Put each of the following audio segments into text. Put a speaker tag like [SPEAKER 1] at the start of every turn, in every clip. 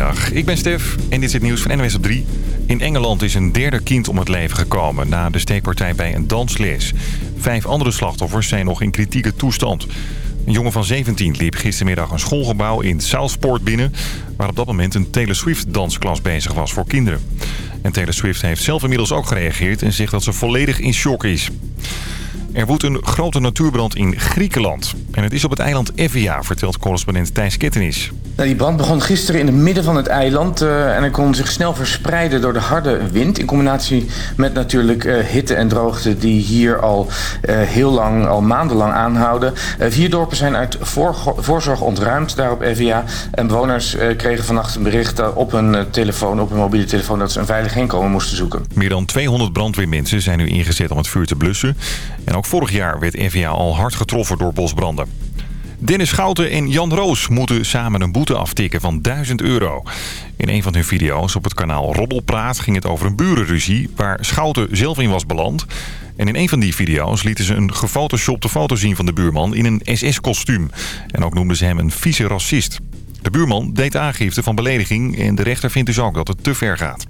[SPEAKER 1] Goedemiddag, ik ben Stef en dit is het nieuws van NWS op 3. In Engeland is een derde kind om het leven gekomen na de steekpartij bij een dansles. Vijf andere slachtoffers zijn nog in kritieke toestand. Een jongen van 17 liep gistermiddag een schoolgebouw in Southport binnen... waar op dat moment een Taylor Swift-dansklas bezig was voor kinderen. En Taylor Swift heeft zelf inmiddels ook gereageerd en zegt dat ze volledig in shock is. Er woedt een grote natuurbrand in Griekenland. En het is op het eiland Evia, vertelt correspondent Thijs Kettenis.
[SPEAKER 2] Nou, die brand begon gisteren in het midden van het eiland... Uh, en hij kon zich snel verspreiden door de harde wind... in combinatie met natuurlijk uh, hitte en droogte... die hier al uh, heel lang, al maandenlang aanhouden. vier dorpen zijn uit voor, voorzorg ontruimd daar op Evia. En bewoners kregen vannacht een bericht op hun telefoon... op hun mobiele telefoon dat ze een veilig heenkomen moesten zoeken.
[SPEAKER 1] Meer dan 200 brandweermensen zijn nu ingezet om het vuur te blussen. En ook vorig jaar werd Evia al hard getroffen door bosbranden. Dennis Schouten en Jan Roos moeten samen een boete aftikken van 1000 euro. In een van hun video's op het kanaal Robbelpraat ging het over een burenruzie... waar Schouten zelf in was beland. En in een van die video's lieten ze een gefotoshopte foto zien van de buurman in een SS-kostuum. En ook noemden ze hem een vieze racist. De buurman deed aangifte van belediging en de rechter vindt dus ook dat het te ver gaat.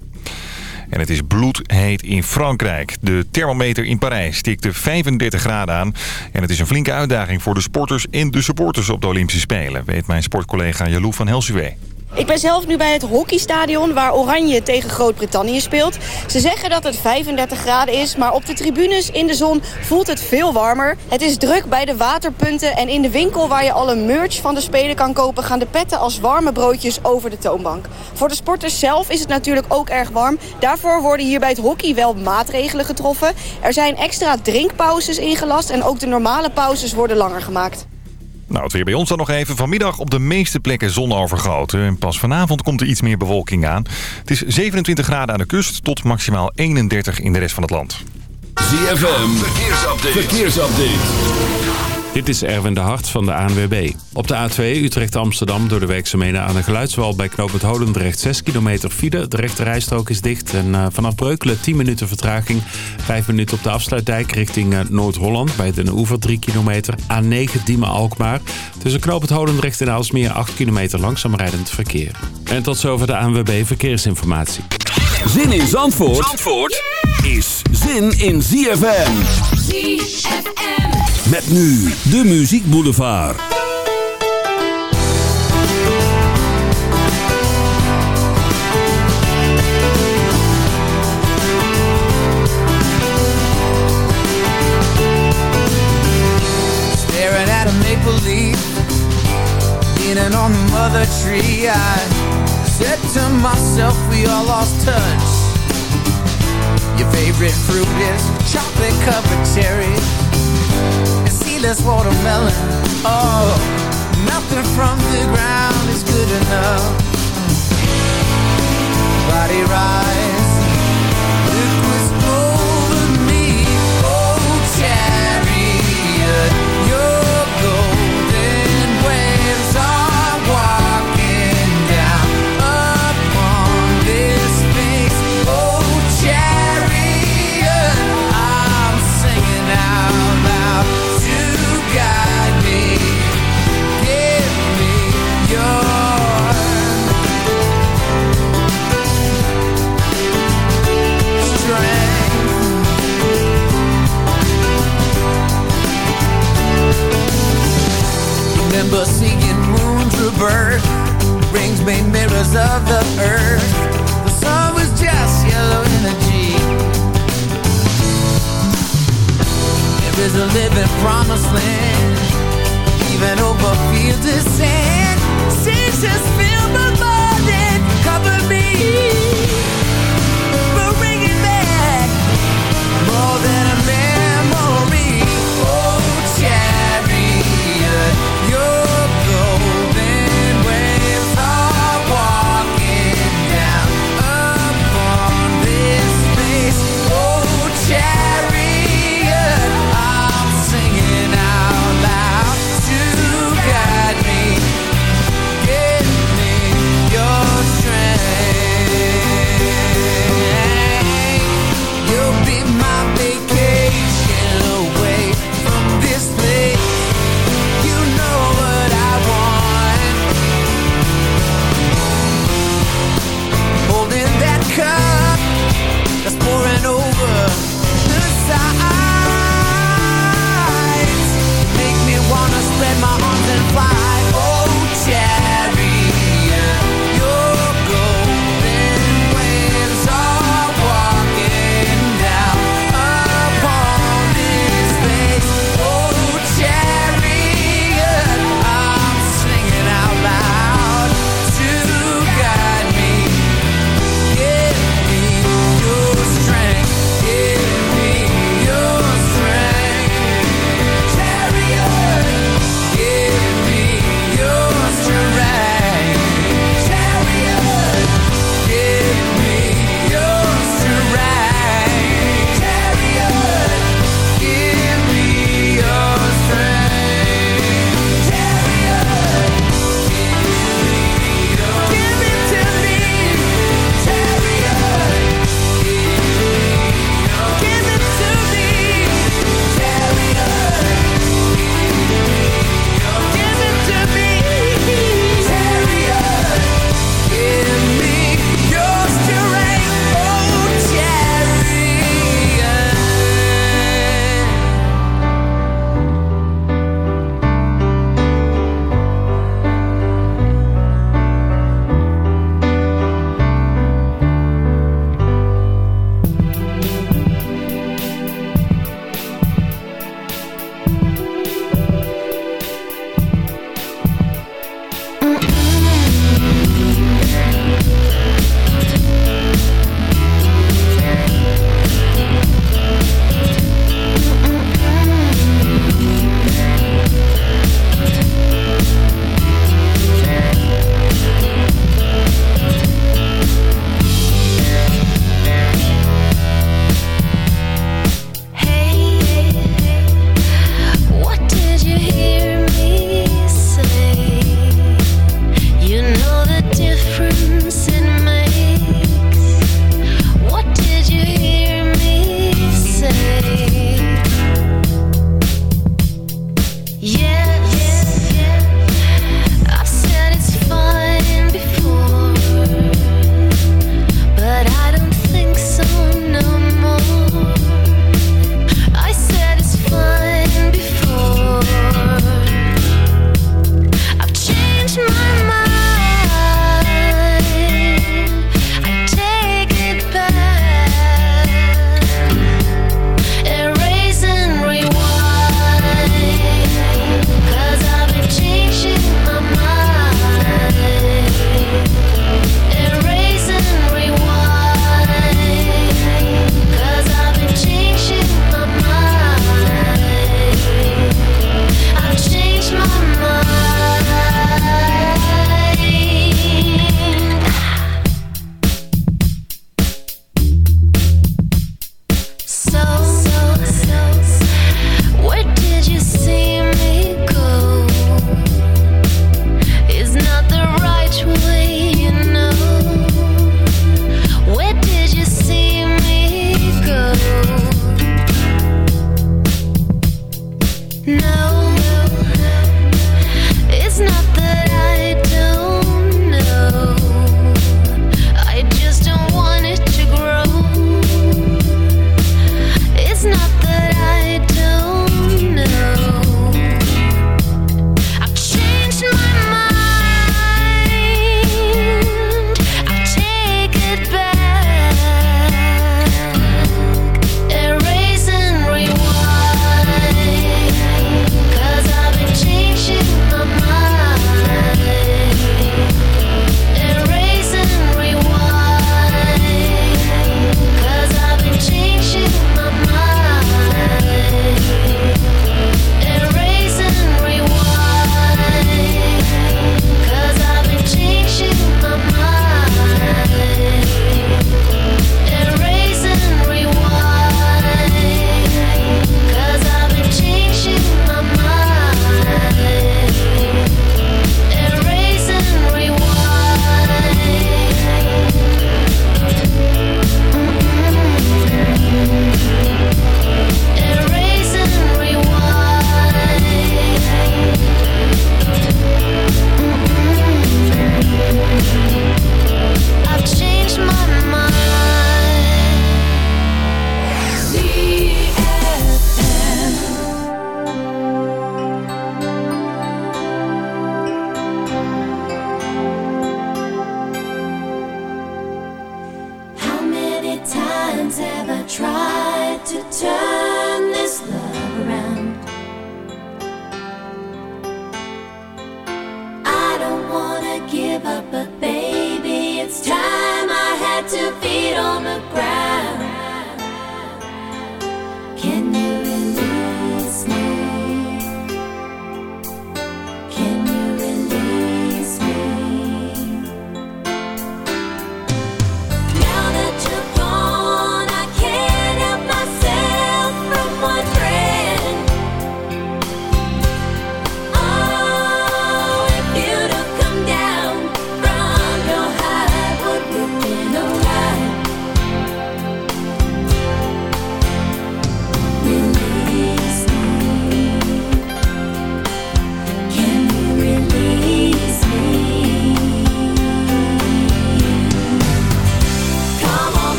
[SPEAKER 1] En het is bloedheet in Frankrijk. De thermometer in Parijs stikte 35 graden aan. En het is een flinke uitdaging voor de sporters en de supporters op de Olympische Spelen... weet mijn sportcollega Jaloe van Helsuwe.
[SPEAKER 3] Ik ben zelf nu bij het hockeystadion waar Oranje tegen Groot-Brittannië speelt. Ze zeggen dat het 35 graden is, maar op de tribunes in de zon voelt het veel warmer. Het is druk bij de waterpunten en in de winkel waar je alle merch van de Spelen kan kopen... gaan de petten als warme broodjes over de toonbank. Voor de sporters zelf is het natuurlijk ook erg warm. Daarvoor worden hier bij het hockey wel maatregelen getroffen. Er zijn extra drinkpauzes ingelast en ook de normale pauzes worden langer gemaakt.
[SPEAKER 1] Nou, het weer bij ons dan nog even. Vanmiddag op de meeste plekken zon overgoten. En pas vanavond komt er iets meer bewolking aan. Het is 27 graden aan de kust tot maximaal 31 in de rest van het land.
[SPEAKER 4] ZFM, verkeersupdate. verkeersupdate.
[SPEAKER 5] Dit is Erwin de Hart van de ANWB. Op de A2 Utrecht-Amsterdam door de werkzaamheden aan de Geluidswal bij knooppunt Holendrecht 6 kilometer file. De rechte rijstrook is dicht en uh, vanaf Breukelen 10 minuten vertraging. 5 minuten op de afsluitdijk richting uh, Noord-Holland bij Den Oever 3 kilometer. A9 Diemen-Alkmaar. Tussen knooppunt Holendrecht en Aalsmeer 8 kilometer langzaam rijdend verkeer. En tot zover de ANWB Verkeersinformatie.
[SPEAKER 4] Zin in Zandvoort, Zandvoort is zin in ZFM. ZFM. Met nu de Muziek Boulevard.
[SPEAKER 6] Staring at a maple leaf Leaning on the mother tree. I said to myself we all lost touch. Your favorite fruit is chocolate covered cherries seedless watermelon. Oh, nothing from the ground is good enough. Body rise,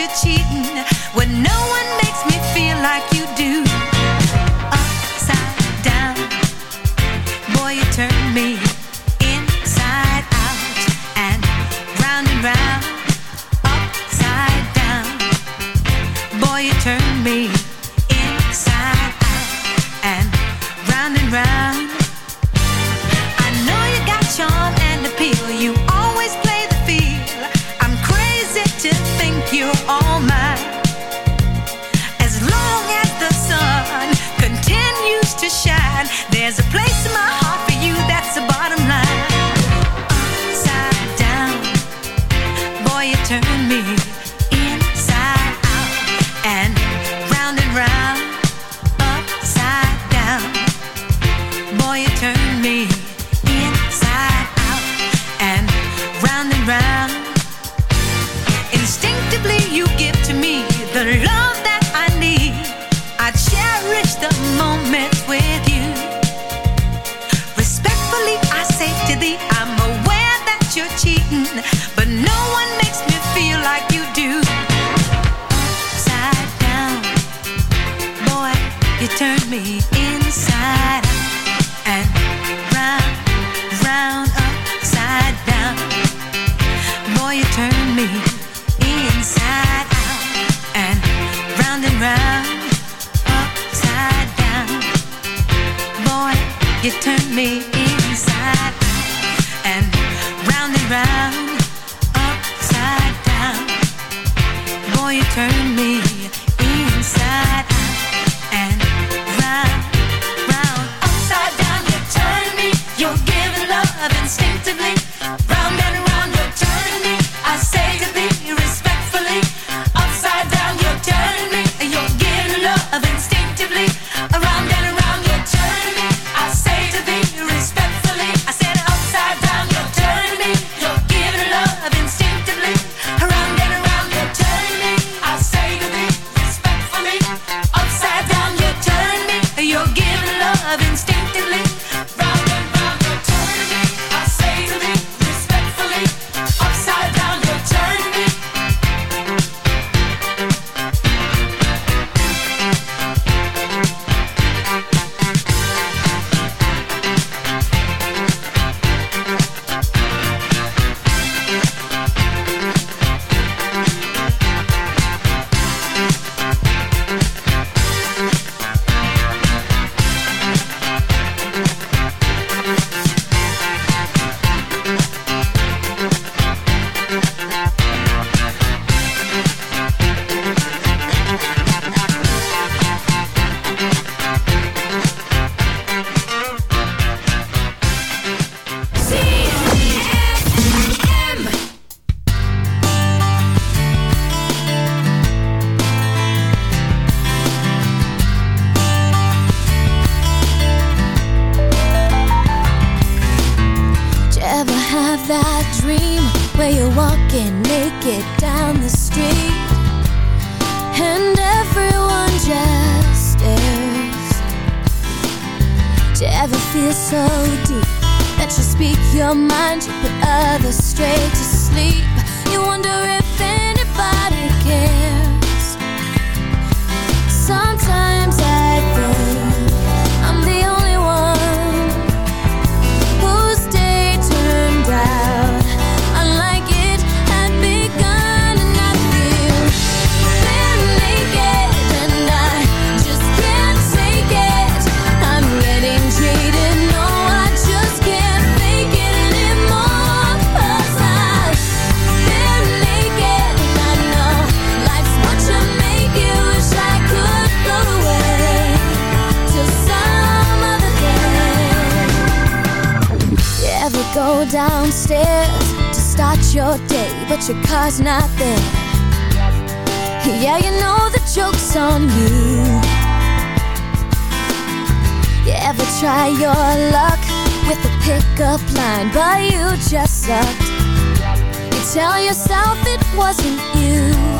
[SPEAKER 7] your
[SPEAKER 8] cheek. sucked You tell yourself it
[SPEAKER 7] wasn't you.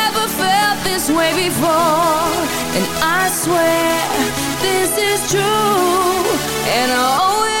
[SPEAKER 9] this way before, and I swear this is true, and I
[SPEAKER 6] always.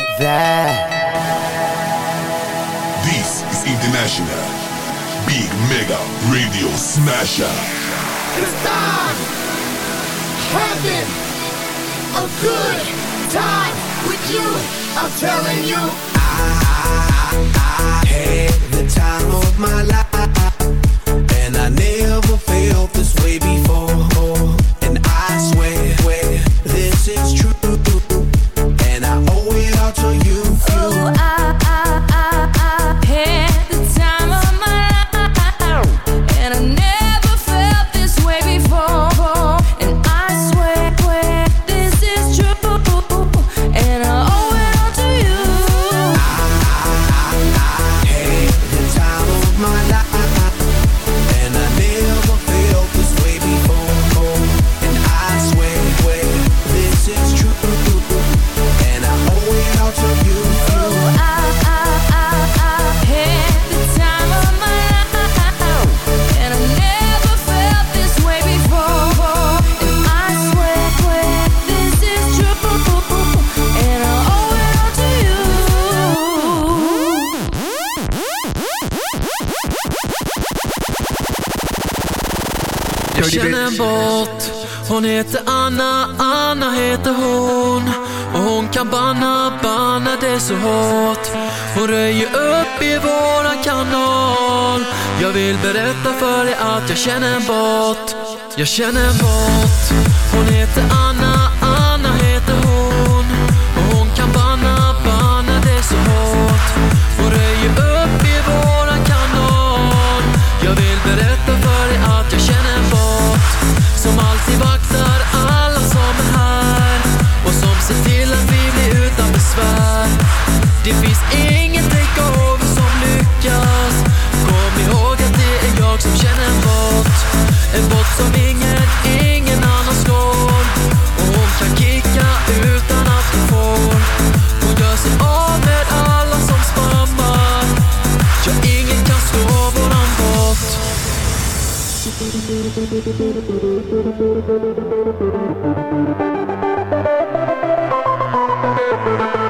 [SPEAKER 9] like that. This is International Big
[SPEAKER 10] Mega Radio Smasher. It's time having a good time with you. I'm telling you, I, I, I, I had the time of my life. Jag vill berätta för dig att jag känner bort. Jag känner bort. Hon heter Anna Thank you.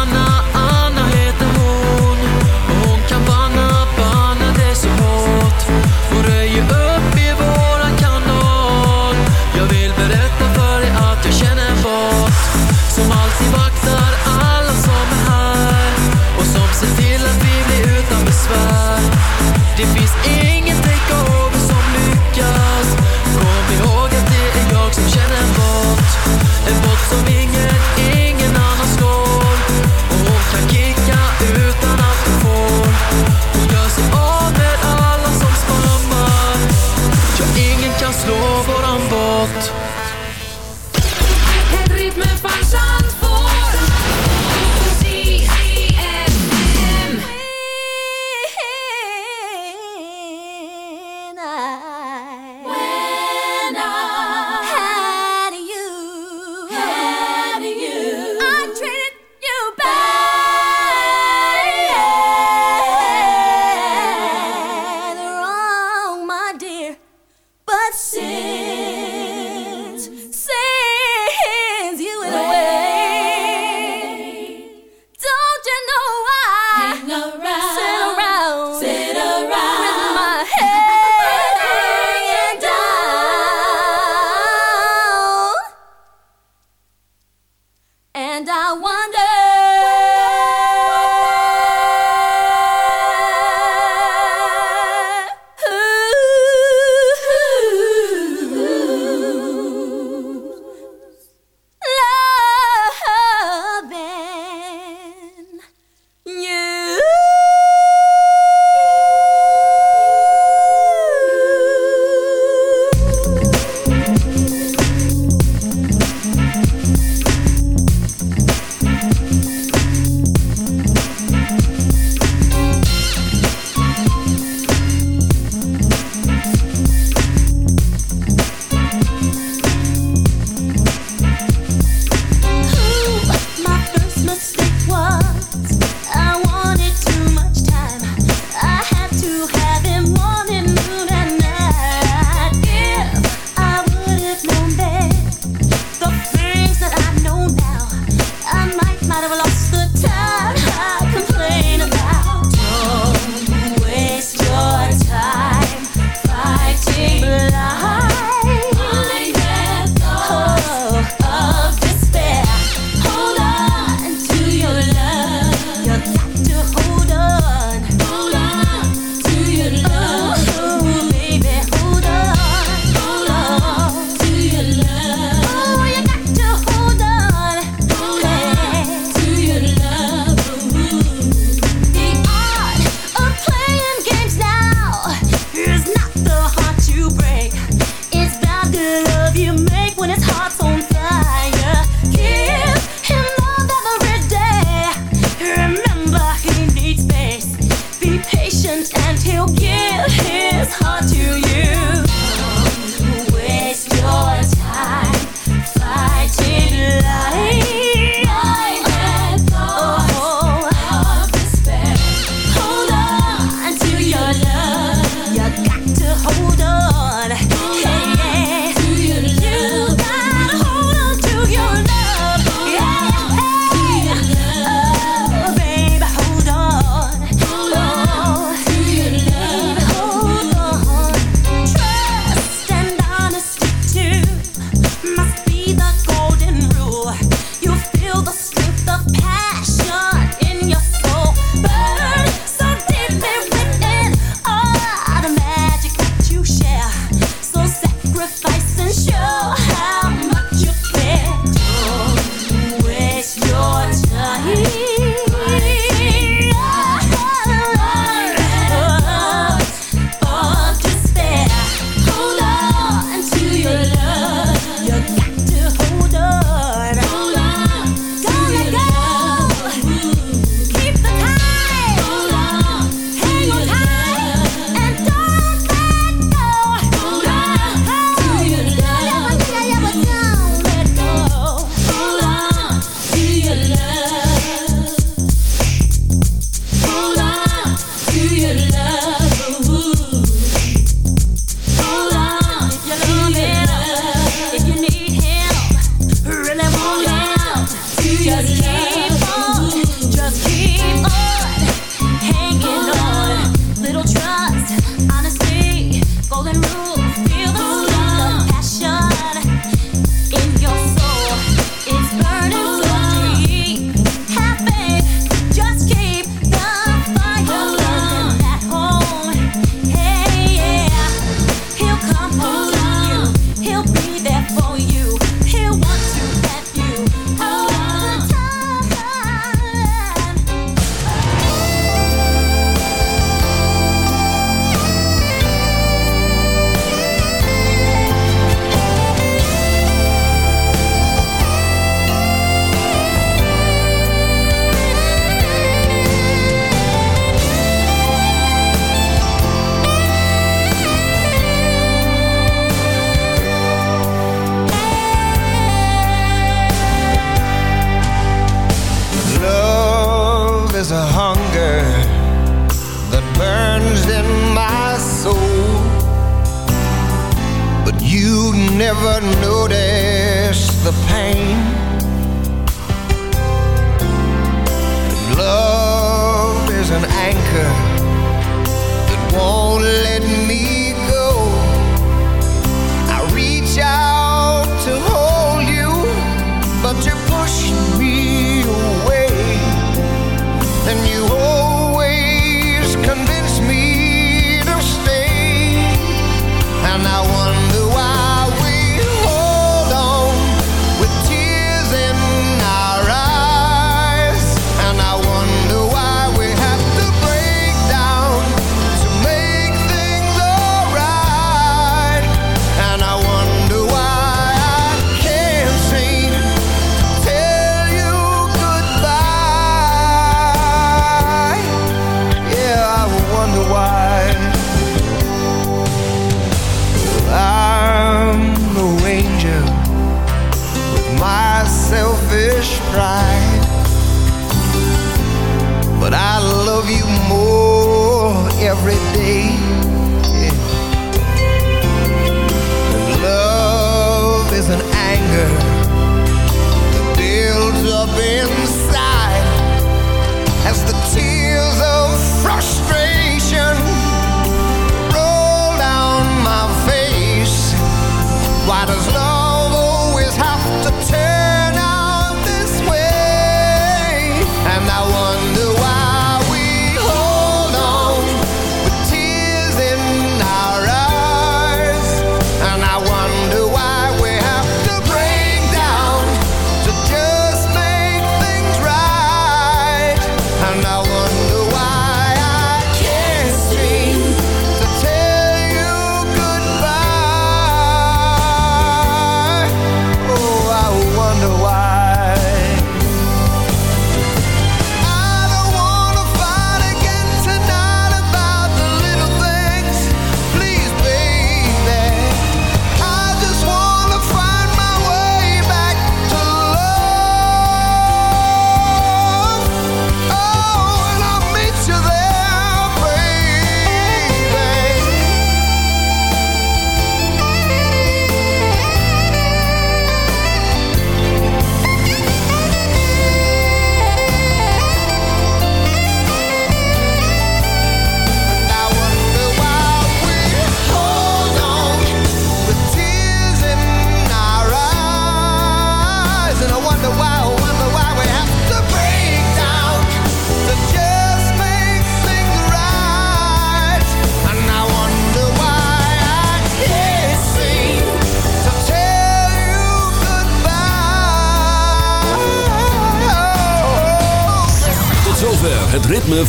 [SPEAKER 11] you
[SPEAKER 4] up.